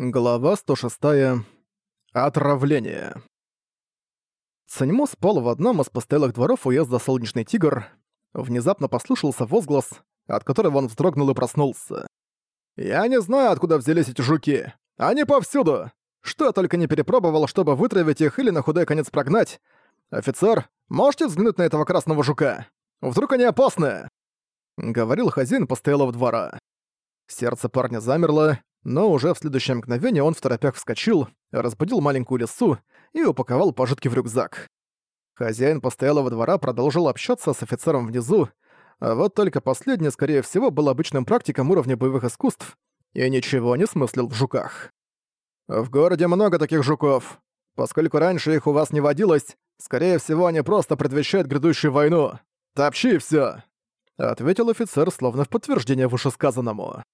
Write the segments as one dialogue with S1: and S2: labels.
S1: Глава 106. Отравление. Саньмо спал в одном из постоялых дворов уезда Солнечный Тигр. Внезапно послышался возглас, от которого он вздрогнул и проснулся. «Я не знаю, откуда взялись эти жуки. Они повсюду! Что я только не перепробовал, чтобы вытравить их или на худой конец прогнать. Офицер, можете взглянуть на этого красного жука? Вдруг они опасны?» Говорил хозяин постоялого двора. Сердце парня замерло, но уже в следующее мгновение он в торопях вскочил, разбудил маленькую лису и упаковал пожитки в рюкзак. Хозяин постоялого двора продолжил общаться с офицером внизу, а вот только последний, скорее всего, был обычным практиком уровня боевых искусств и ничего не смыслил в жуках. «В городе много таких жуков. Поскольку раньше их у вас не водилось, скорее всего, они просто предвещают грядущую войну. Топчи всё!» — ответил офицер, словно в подтверждение вышесказанному.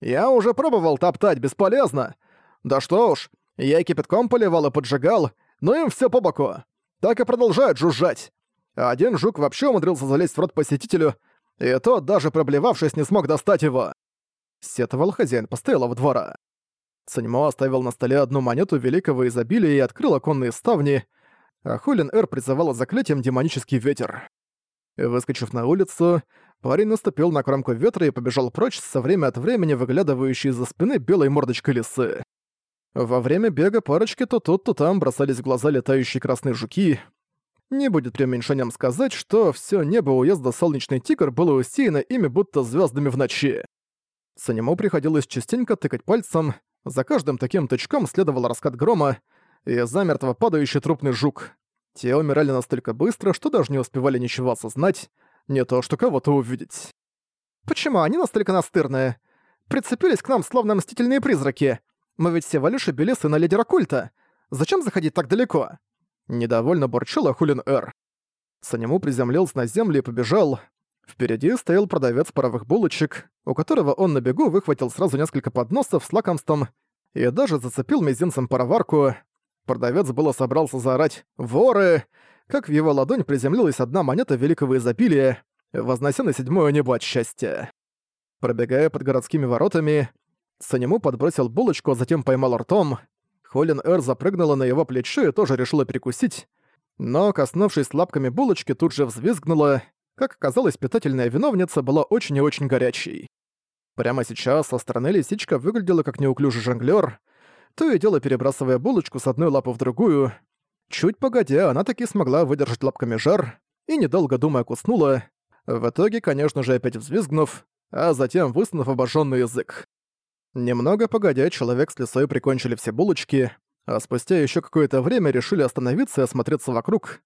S1: Я уже пробовал топтать, бесполезно. Да что уж, я кипятком поливал и поджигал, но им все по боку. Так и продолжают жужжать. Один жук вообще умудрился залезть в рот посетителю, и тот, даже проблевавшись, не смог достать его. Сетовал хозяин постоялого двора. Саньмо оставил на столе одну монету великого изобилия и открыл оконные ставни, а Хулин Эр призывала заклятием демонический ветер. Выскочив на улицу, Парень наступил на кромку ветра и побежал прочь, со время от времени выглядывающей из-за спины белой мордочкой лисы. Во время бега парочки то тут, то там бросались в глаза летающие красные жуки. Не будет преуменьшением сказать, что все небо уезда Солнечный Тигр было усеяно ими будто звездами в ночи. Санему приходилось частенько тыкать пальцем, за каждым таким тычком следовал раскат грома и замертво падающий трупный жук. Те умирали настолько быстро, что даже не успевали ничего осознать, не то что кого-то увидеть. «Почему они настолько настырные? Прицепились к нам словно мстительные призраки. Мы ведь всего лишь убили сына лидера культа. Зачем заходить так далеко?» Недовольно бурчала Хулин Эр. Санему приземлился на землю и побежал. Впереди стоял продавец паровых булочек, у которого он на бегу выхватил сразу несколько подносов с лакомством и даже зацепил мизинцем пароварку. Продавец было собрался заорать «Воры!», как в его ладонь приземлилась одна монета великого изобилия, вознося на седьмое небо от счастья. Пробегая под городскими воротами, Санему подбросил булочку, а затем поймал ртом. Холин Эр запрыгнула на его плечо и тоже решила перекусить, но, коснувшись лапками булочки, тут же взвизгнула. Как оказалось, питательная виновница была очень и очень горячей. Прямо сейчас со стороны лисичка выглядела как неуклюжий жонглёр, то и дело перебрасывая булочку с одной лапы в другую, Чуть погодя, она таки смогла выдержать лапками жар и, недолго думая, куснула, в итоге, конечно же, опять взвизгнув, а затем высунув обожженный язык. Немного погодя, человек с лесой прикончили все булочки, а спустя еще какое-то время решили остановиться и осмотреться вокруг.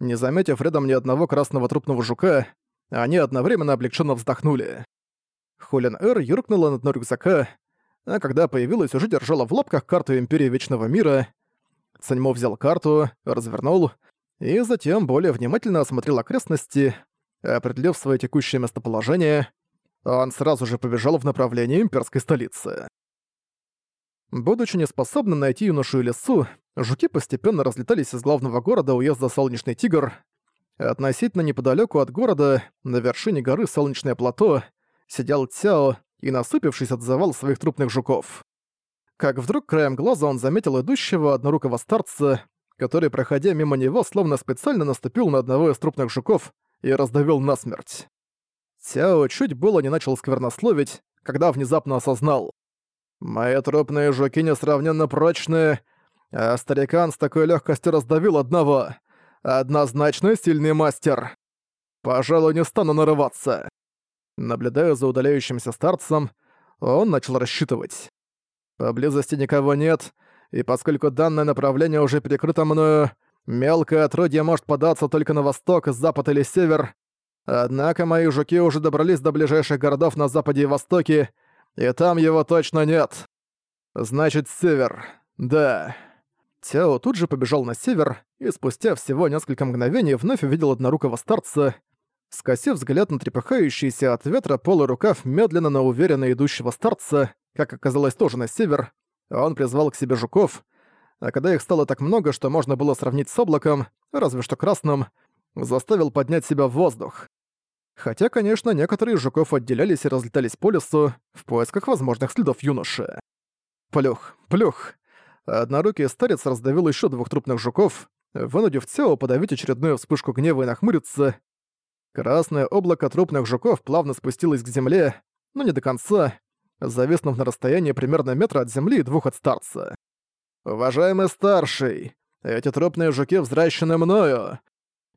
S1: Не заметив рядом ни одного красного трупного жука, они одновременно облегченно вздохнули. Хулин Эр юркнула на дно рюкзака, а когда появилась, уже держала в лапках карту Империи Вечного Мира — Саньмо взял карту, развернул и затем более внимательно осмотрел окрестности, определив свое текущее местоположение, он сразу же побежал в направлении имперской столицы. Будучи неспособным найти юношу и лесу, жуки постепенно разлетались из главного города уезда Солнечный Тигр. Относительно неподалеку от города, на вершине горы Солнечное плато, сидел Цяо и, насупившись, отзывал своих трупных жуков как вдруг краем глаза он заметил идущего однорукого старца, который, проходя мимо него, словно специально наступил на одного из трупных жуков и раздавил насмерть. Сяо чуть было не начал сквернословить, когда внезапно осознал. «Мои трупные жуки несравненно прочные, а старикан с такой легкостью раздавил одного. Однозначно сильный мастер. Пожалуй, не стану нарываться». Наблюдая за удаляющимся старцем, он начал рассчитывать. Поблизости никого нет, и поскольку данное направление уже перекрыто мною, мелкое отродье может податься только на восток, запад или север. Однако мои жуки уже добрались до ближайших городов на западе и востоке, и там его точно нет. Значит, север. Да. Тео тут же побежал на север, и спустя всего несколько мгновений вновь увидел однорукого старца, скосив взгляд на трепыхающийся от ветра полый рукав медленно, но уверенно идущего старца, как оказалось тоже на север, он призвал к себе жуков, а когда их стало так много, что можно было сравнить с облаком, разве что красным, заставил поднять себя в воздух. Хотя, конечно, некоторые жуков отделялись и разлетались по лесу в поисках возможных следов юноши. Плюх, плюх. Однорукий старец раздавил еще двух трупных жуков, вынудив Цео подавить очередную вспышку гнева и нахмуриться. Красное облако трупных жуков плавно спустилось к земле, но не до конца, зависнув на расстоянии примерно метра от земли и двух от старца. «Уважаемый старший, эти трупные жуки взращены мною.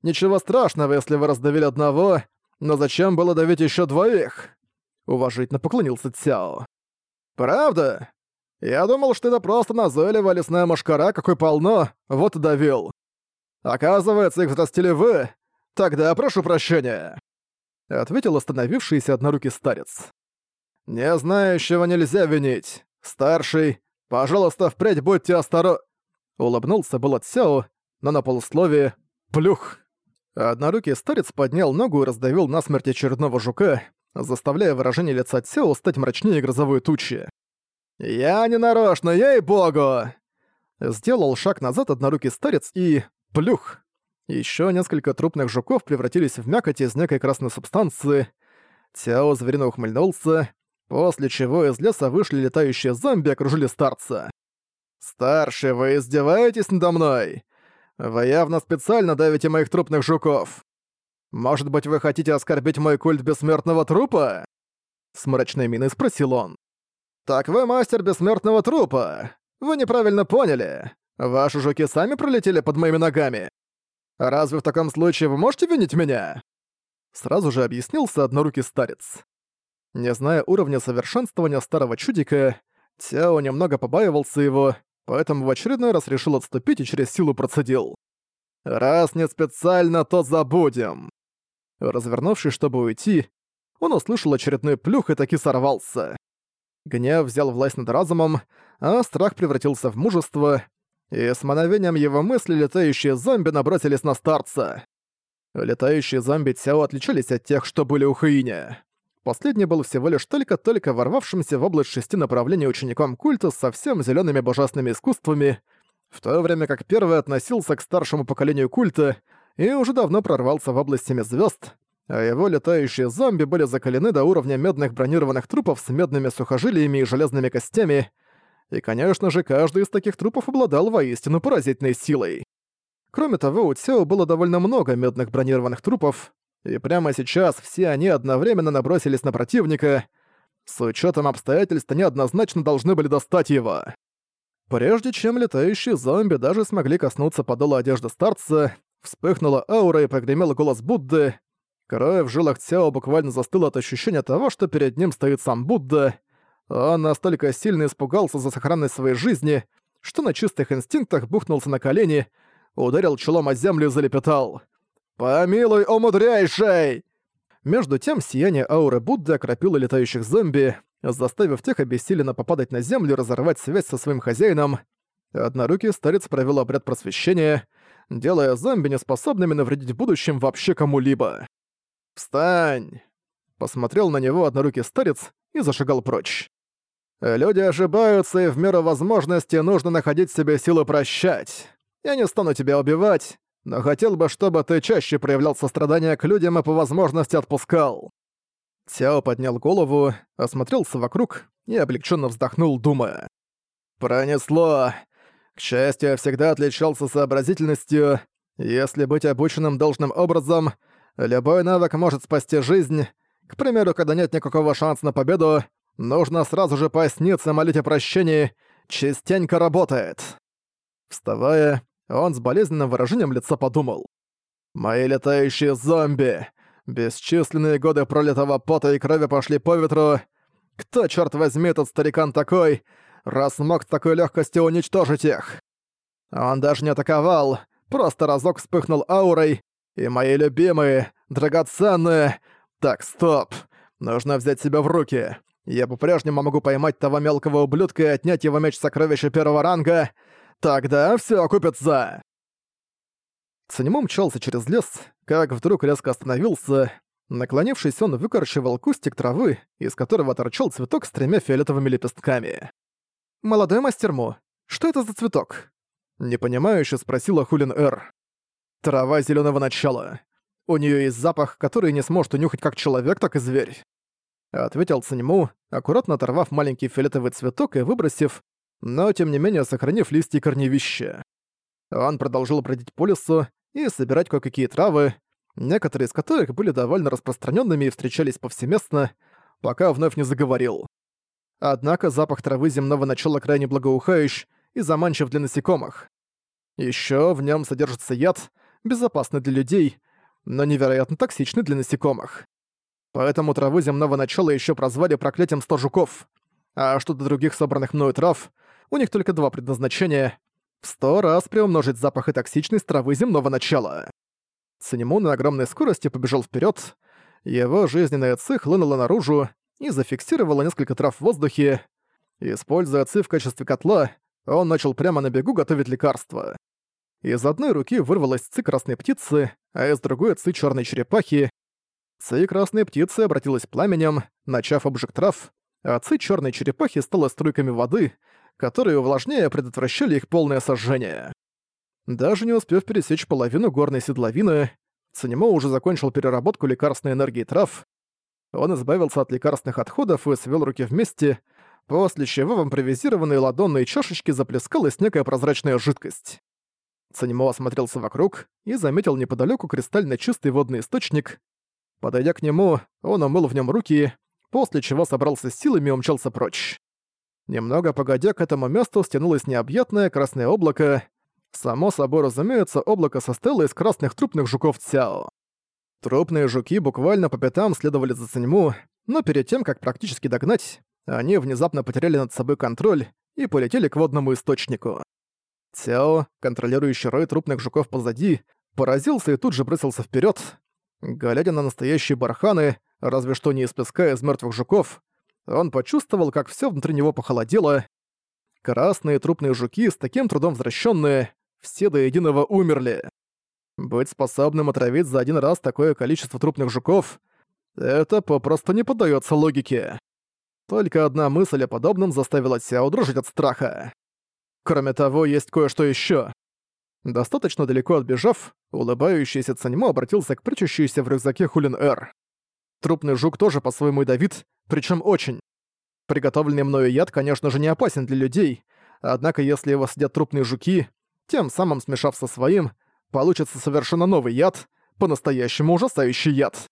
S1: Ничего страшного, если вы раздавили одного, но зачем было давить еще двоих?» Уважительно поклонился Цяо. «Правда? Я думал, что это просто назойливая лесная мошкара, какой полно, вот и давил. Оказывается, их взрастили вы. Тогда прошу прощения», — ответил остановившийся однорукий старец. «Не знающего нельзя винить. Старший, пожалуйста, впредь будьте осторожны». Улыбнулся был от Сяо, но на полусловие «плюх». Однорукий старец поднял ногу и раздавил насмерть очередного жука, заставляя выражение лица Сяо стать мрачнее грозовой тучи. «Я не нарочно, ей-богу!» Сделал шаг назад однорукий старец и... плюх! Еще несколько трупных жуков превратились в мякоть из некой красной субстанции. Тяо зверино ухмыльнулся, после чего из леса вышли летающие зомби и окружили старца. «Старший, вы издеваетесь надо мной? Вы явно специально давите моих трупных жуков. Может быть, вы хотите оскорбить мой культ бессмертного трупа?» С мрачной миной спросил он. «Так вы мастер бессмертного трупа. Вы неправильно поняли. Ваши жуки сами пролетели под моими ногами. Разве в таком случае вы можете винить меня?» Сразу же объяснился однорукий старец. Не зная уровня совершенствования старого чудика, Тяо немного побаивался его, поэтому в очередной раз решил отступить и через силу процедил. «Раз не специально, то забудем!» Развернувшись, чтобы уйти, он услышал очередной плюх и таки сорвался. Гнев взял власть над разумом, а страх превратился в мужество, и с мановением его мысли летающие зомби набросились на старца. Летающие зомби Цяо отличались от тех, что были у Хаиня. Последний был всего лишь только-только ворвавшимся в область шести направлений учеником культа с совсем зелеными божественными искусствами, в то время как первый относился к старшему поколению культа и уже давно прорвался в область семи звезд, а его летающие зомби были закалены до уровня медных бронированных трупов с медными сухожилиями и железными костями, и, конечно же, каждый из таких трупов обладал воистину поразительной силой. Кроме того, у Цео было довольно много медных бронированных трупов, и прямо сейчас все они одновременно набросились на противника. С учетом обстоятельств они однозначно должны были достать его. Прежде чем летающие зомби даже смогли коснуться подола одежды старца, вспыхнула аура и прогремел голос Будды, Кровь в жилах Цяо буквально застыла от ощущения того, что перед ним стоит сам Будда. Он настолько сильно испугался за сохранность своей жизни, что на чистых инстинктах бухнулся на колени, ударил челом о землю и залепетал. «Помилуй, о мудрейший!» Между тем сияние ауры Будды окропило летающих зомби, заставив тех обессиленно попадать на землю и разорвать связь со своим хозяином. Однорукий старец провел обряд просвещения, делая зомби неспособными навредить в вообще кому-либо. «Встань!» Посмотрел на него однорукий старец и зашагал прочь. «Люди ошибаются, и в меру возможности нужно находить себе силы прощать. Я не стану тебя убивать, но хотел бы, чтобы ты чаще проявлял сострадание к людям и по возможности отпускал». Сяо поднял голову, осмотрелся вокруг и облегченно вздохнул, думая. «Пронесло. К счастью, я всегда отличался сообразительностью. Если быть обученным должным образом, Любой навык может спасти жизнь. К примеру, когда нет никакого шанса на победу, нужно сразу же поясниться, молить о прощении. Частенько работает. Вставая, он с болезненным выражением лица подумал. «Мои летающие зомби! Бесчисленные годы пролитого пота и крови пошли по ветру. Кто, черт возьми, этот старикан такой, раз смог с такой легкостью уничтожить их? Он даже не атаковал, просто разок вспыхнул аурой, и мои любимые, драгоценные... Так, стоп. Нужно взять себя в руки. Я по-прежнему могу поймать того мелкого ублюдка и отнять его меч сокровища первого ранга. Тогда все окупится. Циньмо мчался через лес, как вдруг резко остановился. Наклонившись, он выкорчевал кустик травы, из которого торчал цветок с тремя фиолетовыми лепестками. «Молодой мастер Му, что это за цветок?» Непонимающе спросила Хулин Эр. Трава зеленого начала. У нее есть запах, который не сможет унюхать как человек, так и зверь. Ответил Циньму, аккуратно оторвав маленький фиолетовый цветок и выбросив, но тем не менее сохранив листья и корневища. Он продолжил бродить по лесу и собирать кое-какие травы, некоторые из которых были довольно распространенными и встречались повсеместно, пока вновь не заговорил. Однако запах травы земного начала крайне благоухающий и заманчив для насекомых. Еще в нем содержится яд, безопасный для людей, но невероятно токсичный для насекомых. Поэтому траву земного начала еще прозвали проклятием сто жуков. А что до других собранных мною трав, у них только два предназначения — в сто раз приумножить запах и токсичность травы земного начала. Цинемун на огромной скорости побежал вперед. Его жизненная ци хлынула наружу и зафиксировала несколько трав в воздухе. Используя ци в качестве котла, он начал прямо на бегу готовить лекарство. Из одной руки вырвалась ци красной птицы, а из другой ци черной черепахи. Ци красной птицы обратилась пламенем, начав обжиг трав, а ци черной черепахи стала струйками воды, которые, увлажняя, предотвращали их полное сожжение. Даже не успев пересечь половину горной седловины, Цанимо уже закончил переработку лекарственной энергии трав. Он избавился от лекарственных отходов и свел руки вместе, после чего в импровизированные ладонные чашечки заплескалась некая прозрачная жидкость. Цанимо осмотрелся вокруг и заметил неподалеку кристально чистый водный источник. Подойдя к нему, он умыл в нем руки, после чего собрался с силами и умчался прочь. Немного погодя, к этому месту стянулось необъятное красное облако. Само собой, разумеется, облако состояло из красных трупных жуков Цяо. Трупные жуки буквально по пятам следовали за Циньму, но перед тем, как практически догнать, они внезапно потеряли над собой контроль и полетели к водному источнику. Цяо, контролирующий рой трупных жуков позади, поразился и тут же бросился вперед. Глядя на настоящие барханы, разве что не из песка из мертвых жуков, он почувствовал, как все внутри него похолодело. Красные трупные жуки, с таким трудом возвращенные, все до единого умерли. Быть способным отравить за один раз такое количество трупных жуков — это попросту не поддается логике. Только одна мысль о подобном заставила Сяо дрожать от страха. Кроме того, есть кое-что еще. Достаточно далеко отбежав, улыбающийся Цаньмо обратился к прячущейся в рюкзаке Хулин-Эр. Трупный жук тоже по-своему ядовит, причем очень. Приготовленный мною яд, конечно же, не опасен для людей, однако если его съедят трупные жуки, тем самым смешав со своим, получится совершенно новый яд, по-настоящему ужасающий яд.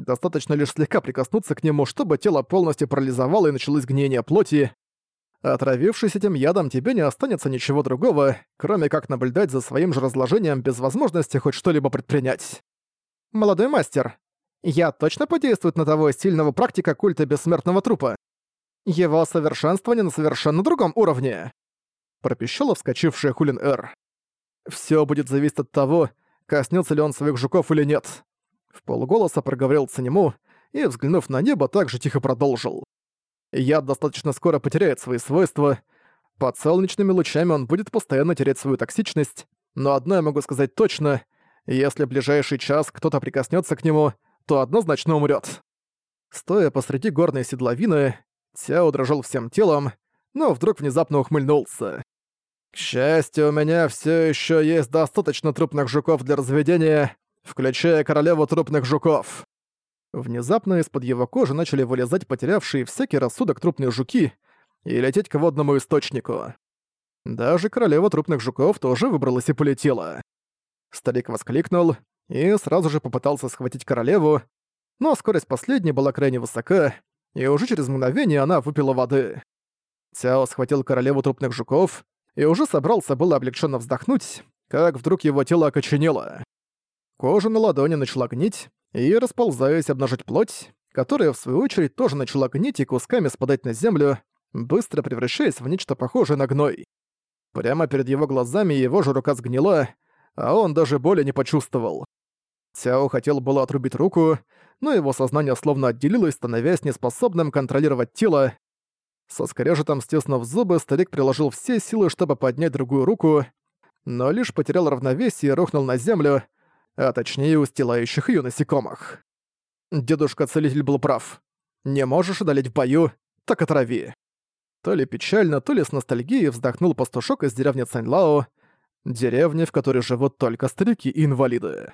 S1: Достаточно лишь слегка прикоснуться к нему, чтобы тело полностью парализовало и началось гниение плоти, Отравившись этим ядом, тебе не останется ничего другого, кроме как наблюдать за своим же разложением без возможности хоть что-либо предпринять. Молодой мастер, я точно подействует на того сильного практика культа бессмертного трупа. Его совершенствование на совершенно другом уровне. Пропищала вскочившая Хулин Эр. Всё будет зависеть от того, коснется ли он своих жуков или нет. В полголоса проговорил Цанему и, взглянув на небо, также тихо продолжил. Яд достаточно скоро потеряет свои свойства. Под солнечными лучами он будет постоянно терять свою токсичность, но одно я могу сказать точно, если в ближайший час кто-то прикоснется к нему, то однозначно умрет. Стоя посреди горной седловины, Сяо дрожал всем телом, но вдруг внезапно ухмыльнулся. «К счастью, у меня все еще есть достаточно трупных жуков для разведения, включая королеву трупных жуков». Внезапно из-под его кожи начали вылезать потерявшие всякий рассудок трупные жуки и лететь к водному источнику. Даже королева трупных жуков тоже выбралась и полетела. Старик воскликнул и сразу же попытался схватить королеву, но скорость последней была крайне высока, и уже через мгновение она выпила воды. Цяо схватил королеву трупных жуков и уже собрался было облегченно вздохнуть, как вдруг его тело окоченело. Кожа на ладони начала гнить, и, расползаясь обнажить плоть, которая, в свою очередь, тоже начала гнить и кусками спадать на землю, быстро превращаясь в нечто похожее на гной. Прямо перед его глазами его же рука сгнила, а он даже боли не почувствовал. Цяо хотел было отрубить руку, но его сознание словно отделилось, становясь неспособным контролировать тело. Со скрежетом стеснув зубы, старик приложил все силы, чтобы поднять другую руку, но лишь потерял равновесие и рухнул на землю, а точнее устилающих её насекомых. Дедушка-целитель был прав. Не можешь одолеть в бою, так отрави. То ли печально, то ли с ностальгией вздохнул пастушок из деревни Цаньлао, деревни, в которой живут только старики и инвалиды.